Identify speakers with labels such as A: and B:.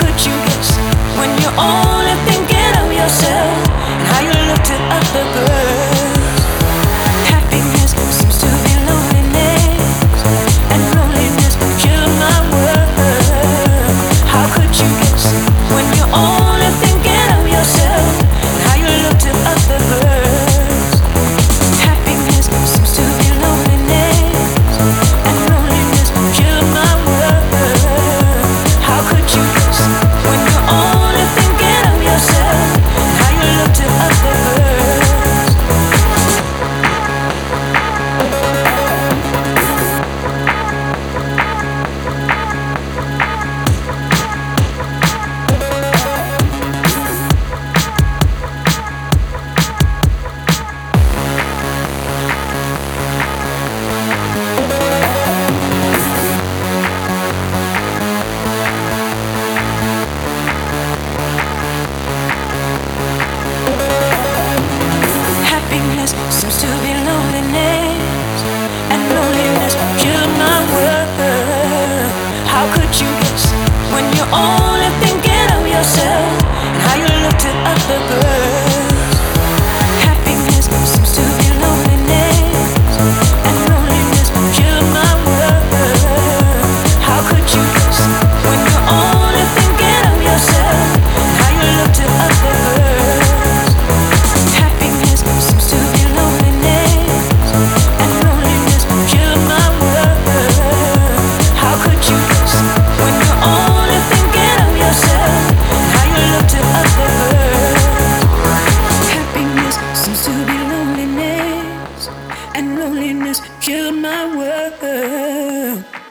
A: Could you you get when you're only thinking of yourself and how you look to other girls. my world.